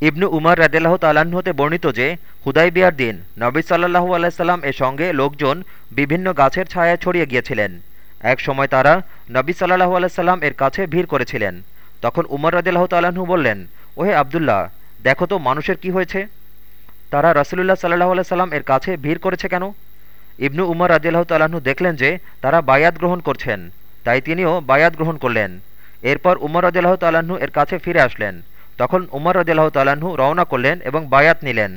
ইবনু উমার রাদিল্লাহ তালাহ হতে বর্ণিত যে হুদাই বিয়ার দিন নবী সাল্লাহু আলাইসাল্লাম এর সঙ্গে লোকজন বিভিন্ন গাছের ছায়ায় ছড়িয়ে গিয়েছিলেন। এক সময় তারা নবী সাল্লাহু আলাইসাল্লাম এর কাছে ভিড় করেছিলেন। তখন উমর রাদিল্লাহ তালাহু বললেন, ওহে আবদুল্লাহ, দেখো তো মানুষের কি হয়েছে? তারা রসুলুল্লাহ সাল্লাহ আলাইসাল্লাম এর কাছে ভিড় করেছে কেন? ইবনু উমর রাজিয়াল্লাহ তালাহু দেখলেন যে, তারা বায়াত গ্রহণ করছেন, তাই তিনিও বায়াত গ্রহণ করলেন। এরপর উমর রাজিয়াল্লাহ তালাহু এর কাছে ফিরে আসলেন। তখন উমর রদিল্লাহ তালাহু রওনা করলেন এবং বায়াত নিলেন।